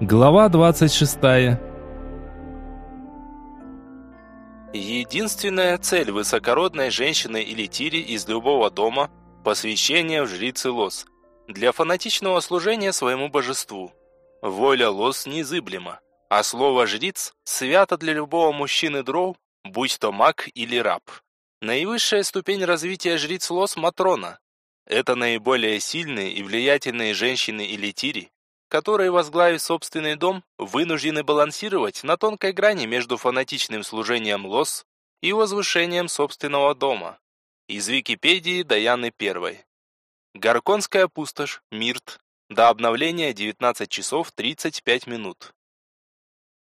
Глава 26. Единственная цель высокородной женщины или тири из любого дома – посвящение в жрицы Лос, для фанатичного служения своему божеству. Воля Лос незыблема, а слово «жриц» свято для любого мужчины дроу, будь то маг или раб. Наивысшая ступень развития жриц Лос – Матрона. Это наиболее сильные и влиятельные женщины или тири, которые, возглавив собственный дом, вынуждены балансировать на тонкой грани между фанатичным служением лос и возвышением собственного дома. Из Википедии Даяны Первой. Горконская пустошь, Мирт. До обновления 19 часов 35 минут.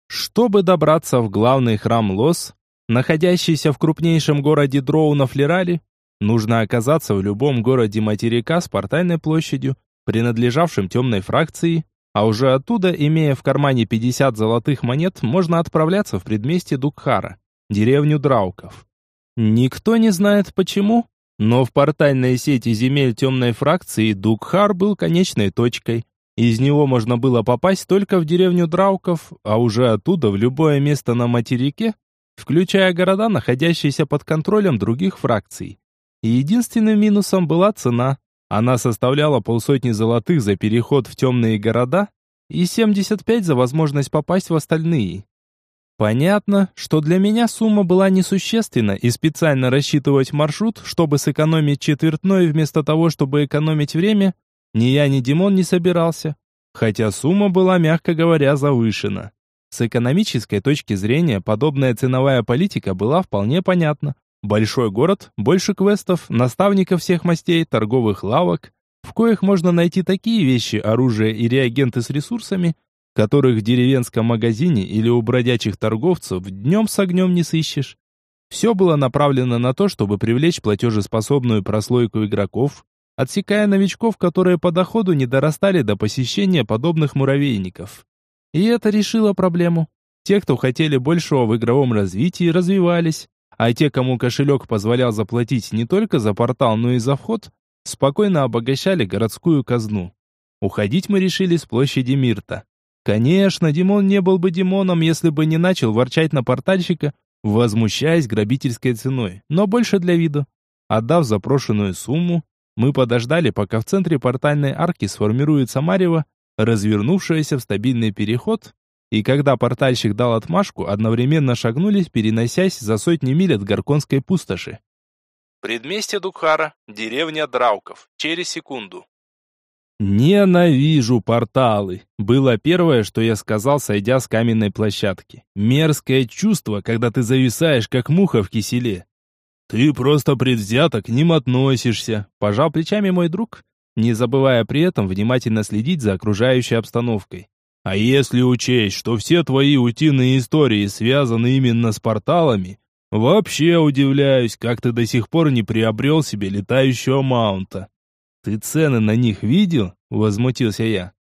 Чтобы добраться в главный храм Лос, находящийся в крупнейшем городе Дроу на Флерале, нужно оказаться в любом городе материка с портальной площадью, принадлежавшим темной фракции, а уже оттуда, имея в кармане 50 золотых монет, можно отправляться в предместье Дукхара, деревню Драуков. Никто не знает почему, но в портальной сети земель темной фракции Дукхар был конечной точкой. Из него можно было попасть только в деревню Драуков, а уже оттуда в любое место на материке, включая города, находящиеся под контролем других фракций. единственным минусом была цена. Она составляла полсотни золотых за переход в темные города и 75 за возможность попасть в остальные. Понятно, что для меня сумма была несущественна, и специально рассчитывать маршрут, чтобы сэкономить четвертной вместо того, чтобы экономить время, ни я, ни Димон не собирался. Хотя сумма была, мягко говоря, завышена. С экономической точки зрения подобная ценовая политика была вполне понятна. Большой город, больше квестов, наставников всех мастей, торговых лавок, в коих можно найти такие вещи, оружие и реагенты с ресурсами, которых в деревенском магазине или у бродячих торговцев днем с огнем не сыщешь. Все было направлено на то, чтобы привлечь платежеспособную прослойку игроков, отсекая новичков, которые по доходу не дорастали до посещения подобных муравейников. И это решило проблему. Те, кто хотели большего в игровом развитии, развивались, а те, кому кошелек позволял заплатить не только за портал, но и за вход, спокойно обогащали городскую казну. Уходить мы решили с площади Мирта. Конечно, Димон не был бы Димоном, если бы не начал ворчать на портальщика, возмущаясь грабительской ценой, но больше для вида. Отдав запрошенную сумму, мы подождали, пока в центре портальной арки сформируется марево, развернувшаяся в стабильный переход, и когда портальщик дал отмашку, одновременно шагнулись, переносясь за сотни миль от Горконской пустоши. Предместье Дукхара, деревня Драуков, через секунду. «Ненавижу порталы!» Было первое, что я сказал, сойдя с каменной площадки. Мерзкое чувство, когда ты зависаешь, как муха в киселе. «Ты просто предвзято к ним относишься», — пожал плечами мой друг, не забывая при этом внимательно следить за окружающей обстановкой. А если учесть, что все твои утиные истории связаны именно с порталами, вообще удивляюсь, как ты до сих пор не приобрел себе летающего маунта. Ты цены на них видел? Возмутился я.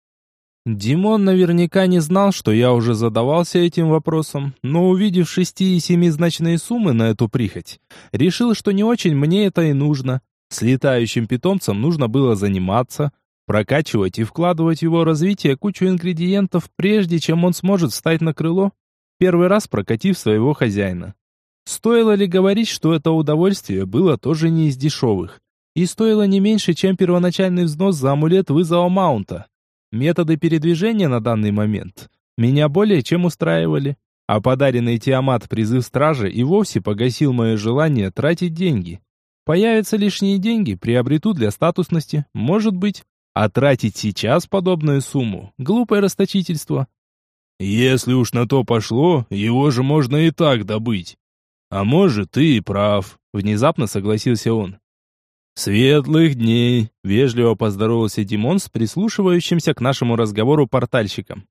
Димон наверняка не знал, что я уже задавался этим вопросом, но увидев шести и семизначные суммы на эту прихоть, решил, что не очень мне это и нужно. С летающим питомцем нужно было заниматься, прокачивать и вкладывать в его развитие кучу ингредиентов, прежде чем он сможет встать на крыло, первый раз прокатив своего хозяина. Стоило ли говорить, что это удовольствие было тоже не из дешевых, и стоило не меньше, чем первоначальный взнос за амулет вызова маунта. Методы передвижения на данный момент меня более чем устраивали, а подаренный Тиамат призыв стражи и вовсе погасил мое желание тратить деньги. Появятся лишние деньги, приобрету для статусности, может быть, а тратить сейчас подобную сумму – глупое расточительство. Если уж на то пошло, его же можно и так добыть. А может, ты и прав, внезапно согласился он. «Светлых дней!» – вежливо поздоровался Димон с прислушивающимся к нашему разговору портальщиком.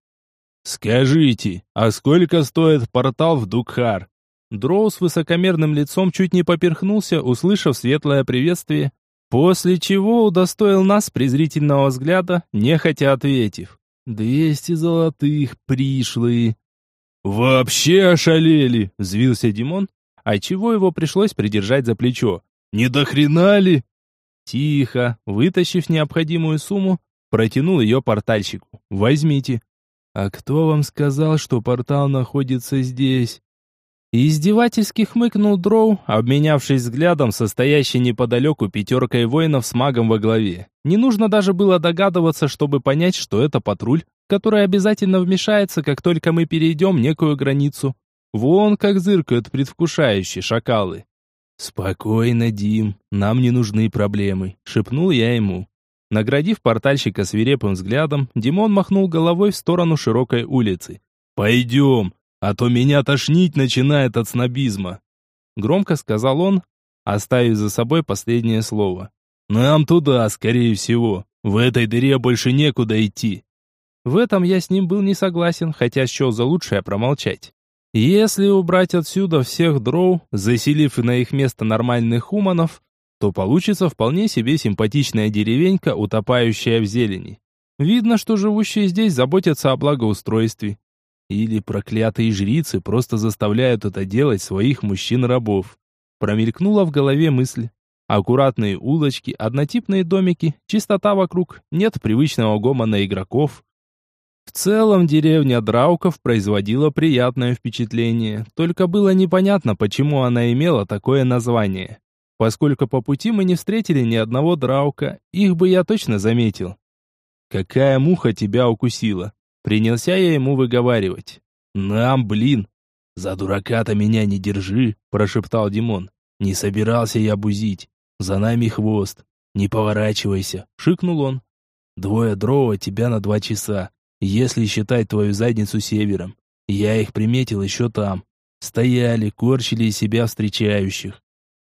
«Скажите, а сколько стоит портал в Дукхар?» Дроу с высокомерным лицом чуть не поперхнулся, услышав светлое приветствие, После чего удостоил нас презрительного взгляда, нехотя ответив. «Двести золотых, пришлые». «Вообще ошалели!» — взвился Димон, а чего его пришлось придержать за плечо. «Не до хрена ли?» Тихо, вытащив необходимую сумму, протянул ее портальщику. «Возьмите». «А кто вам сказал, что портал находится здесь?» И издевательски хмыкнул Дроу, обменявшись взглядом состоящей неподалеку пятеркой воинов с магом во главе. Не нужно даже было догадываться, чтобы понять, что это патруль, который обязательно вмешается, как только мы перейдем некую границу. Вон как зыркают предвкушающие шакалы. «Спокойно, Дим, нам не нужны проблемы», — шепнул я ему. Наградив портальщика свирепым взглядом, Димон махнул головой в сторону широкой улицы. «Пойдем, а то меня тошнить начинает от снобизма», — громко сказал он, оставив за собой последнее слово. «Нам туда, скорее всего. В этой дыре больше некуда идти». В этом я с ним был не согласен, хотя счел за лучшее промолчать. Если убрать отсюда всех дроу, заселив на их место нормальных хуманов, то получится вполне себе симпатичная деревенька, утопающая в зелени. Видно, что живущие здесь заботятся о благоустройстве. Или проклятые жрицы просто заставляют это делать своих мужчин-рабов. Промелькнула в голове мысль. Аккуратные улочки, однотипные домики, чистота вокруг, нет привычного гомона игроков, в целом деревня Драуков производила приятное впечатление, только было непонятно, почему она имела такое название. Поскольку по пути мы не встретили ни одного Драука, их бы я точно заметил. «Какая муха тебя укусила?» Принялся я ему выговаривать. «Нам, блин!» «За дурака-то меня не держи», – прошептал Димон. «Не собирался я бузить. За нами хвост. Не поворачивайся», – шикнул он. «Двое дрова тебя на два часа. Если считать твою задницу севером, я их приметил еще там. Стояли, корчили из себя встречающих.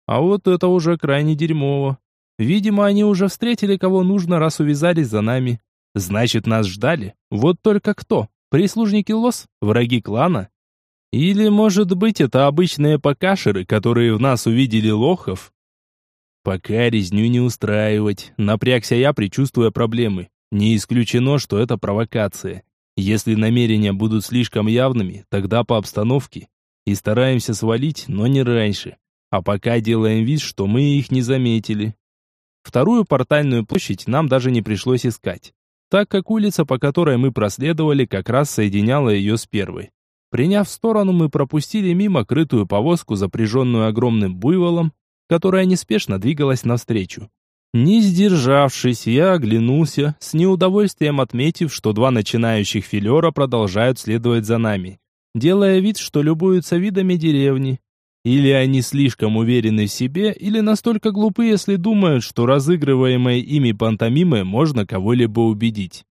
А вот это уже крайне дерьмово. Видимо, они уже встретили кого нужно, раз увязались за нами. Значит, нас ждали. Вот только кто? Прислужники Лос? Враги клана? Или, может быть, это обычные покашеры, которые в нас увидели лохов? Пока резню не устраивать, напрягся я, предчувствуя проблемы. Не исключено, что это провокация. Если намерения будут слишком явными, тогда по обстановке. И стараемся свалить, но не раньше. А пока делаем вид, что мы их не заметили. Вторую портальную площадь нам даже не пришлось искать, так как улица, по которой мы проследовали, как раз соединяла ее с первой. Приняв сторону, мы пропустили мимо крытую повозку, запряженную огромным буйволом, которая неспешно двигалась навстречу. Не сдержавшись, я оглянулся, с неудовольствием отметив, что два начинающих филера продолжают следовать за нами, делая вид, что любуются видами деревни. Или они слишком уверены в себе, или настолько глупы, если думают, что разыгрываемой ими пантомимой можно кого-либо убедить.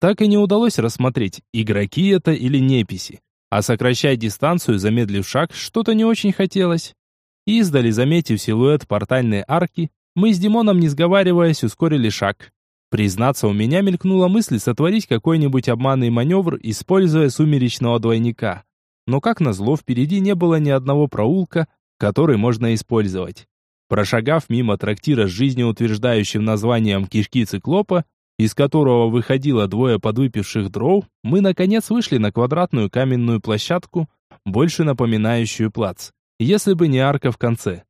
Так и не удалось рассмотреть, игроки это или неписи. А сокращать дистанцию, замедлив шаг, что-то не очень хотелось. Издали, заметив силуэт портальной арки, мы с Димоном, не сговариваясь, ускорили шаг. Признаться, у меня мелькнула мысль сотворить какой-нибудь обманный маневр, используя сумеречного двойника. Но как назло, впереди не было ни одного проулка, который можно использовать. Прошагав мимо трактира с жизнеутверждающим названием «Кишки циклопа», из которого выходило двое подвыпивших дров, мы наконец вышли на квадратную каменную площадку, больше напоминающую плац, если бы не арка в конце.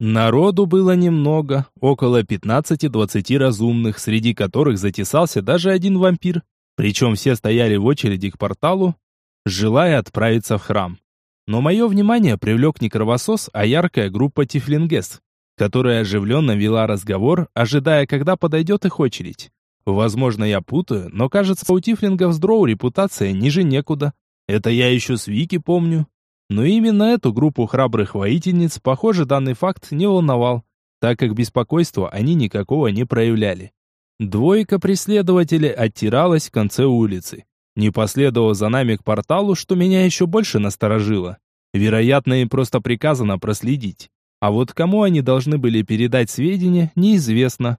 Народу было немного, около 15-20 разумных, среди которых затесался даже один вампир. Причем все стояли в очереди к порталу, желая отправиться в храм. Но мое внимание привлек не кровосос, а яркая группа Тифлингес, которая оживленно вела разговор, ожидая, когда подойдет их очередь. Возможно, я путаю, но кажется, у Тифлингов с Дроу репутация ниже некуда. Это я еще с Вики помню. Но именно эту группу храбрых воительниц, похоже, данный факт не волновал, так как беспокойства они никакого не проявляли. Двойка преследователей оттиралась в конце улицы, не последовав за нами к порталу, что меня еще больше насторожило. Вероятно, им просто приказано проследить. А вот кому они должны были передать сведения, неизвестно.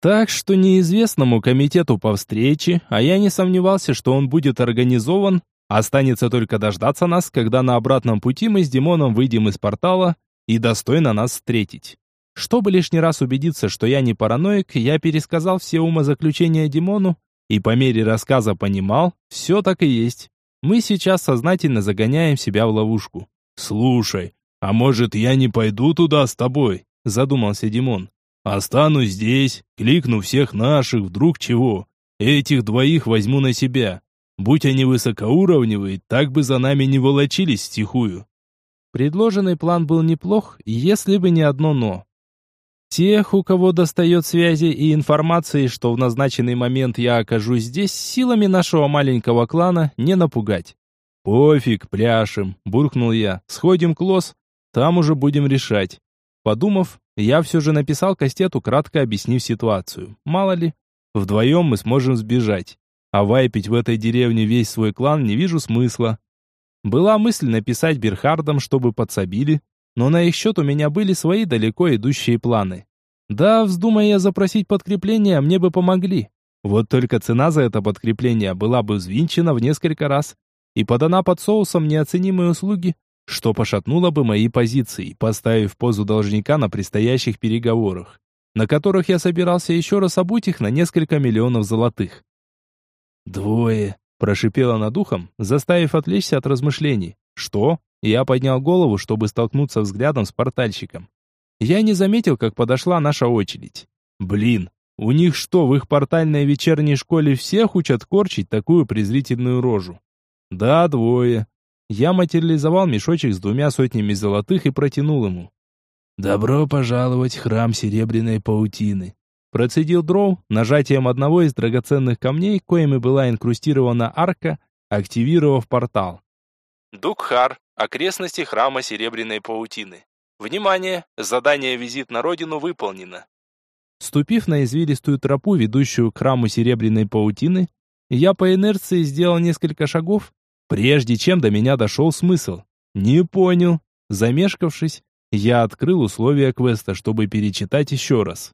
Так что неизвестному комитету по встрече, а я не сомневался, что он будет организован, Останется только дождаться нас, когда на обратном пути мы с Димоном выйдем из портала и достойно нас встретить. Чтобы лишний раз убедиться, что я не параноик, я пересказал все умозаключения Димону и по мере рассказа понимал, все так и есть. Мы сейчас сознательно загоняем себя в ловушку. «Слушай, а может я не пойду туда с тобой?» – задумался Димон. «Останусь здесь, кликну всех наших, вдруг чего. Этих двоих возьму на себя. Будь они высокоуровневые, так бы за нами не волочились стихую. Предложенный план был неплох, если бы не одно «но». Тех, у кого достает связи и информации, что в назначенный момент я окажусь здесь, силами нашего маленького клана не напугать. «Пофиг, пляшем», — буркнул я. «Сходим к лос, там уже будем решать». Подумав, я все же написал Кастету, кратко объяснив ситуацию. Мало ли, вдвоем мы сможем сбежать. А вайпить в этой деревне весь свой клан не вижу смысла. Была мысль написать Берхардам, чтобы подсобили, но на их счет у меня были свои далеко идущие планы. Да, вздумая я запросить подкрепление, мне бы помогли. Вот только цена за это подкрепление была бы взвинчена в несколько раз и подана под соусом неоценимой услуги, что пошатнуло бы мои позиции, поставив позу должника на предстоящих переговорах, на которых я собирался еще раз обуть их на несколько миллионов золотых. «Двое», — прошипела над ухом, заставив отвлечься от размышлений. «Что?» Я поднял голову, чтобы столкнуться взглядом с портальщиком. Я не заметил, как подошла наша очередь. Блин, у них что, в их портальной вечерней школе всех учат корчить такую презрительную рожу? Да, двое. Я материализовал мешочек с двумя сотнями золотых и протянул ему. «Добро пожаловать в храм Серебряной Паутины», процедил Дроу, нажатием одного из драгоценных камней, коими была инкрустирована арка, активировав портал. Дукхар, окрестности храма Серебряной Паутины. Внимание! Задание «Визит на родину» выполнено. Ступив на извилистую тропу, ведущую к храму Серебряной Паутины, я по инерции сделал несколько шагов, прежде чем до меня дошел смысл. Не понял. Замешкавшись, я открыл условия квеста, чтобы перечитать еще раз.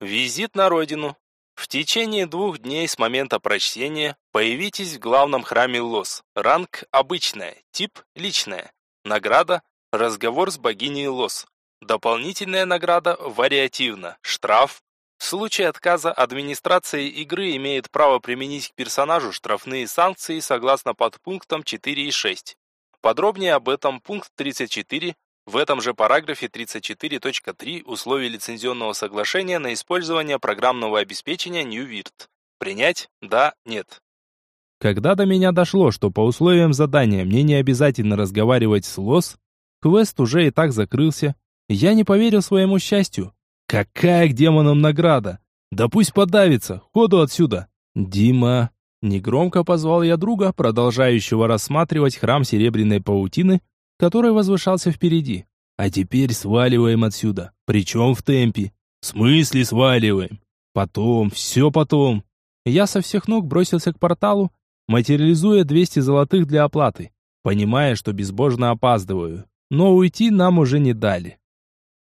Визит на родину. В течение двух дней с момента прочтения появитесь в главном храме Лос. Ранг обычная, тип личная. Награда разговор с богиней Лос. Дополнительная награда вариативна. Штраф. В случае отказа администрация игры имеет право применить к персонажу штрафные санкции согласно подпунктам 4 и 6. Подробнее об этом пункт 34 в этом же параграфе 34.3 условий лицензионного соглашения на использование программного обеспечения NewVirt. Принять? Да, нет. Когда до меня дошло, что по условиям задания мне не обязательно разговаривать с Лос, квест уже и так закрылся, я не поверил своему счастью. Какая к демонам награда? Да пусть подавится, ходу отсюда. Дима, негромко позвал я друга, продолжающего рассматривать храм серебряной паутины, который возвышался впереди. А теперь сваливаем отсюда, причем в темпе. В смысле сваливаем? Потом, все потом. Я со всех ног бросился к порталу, материализуя 200 золотых для оплаты, понимая, что безбожно опаздываю. Но уйти нам уже не дали.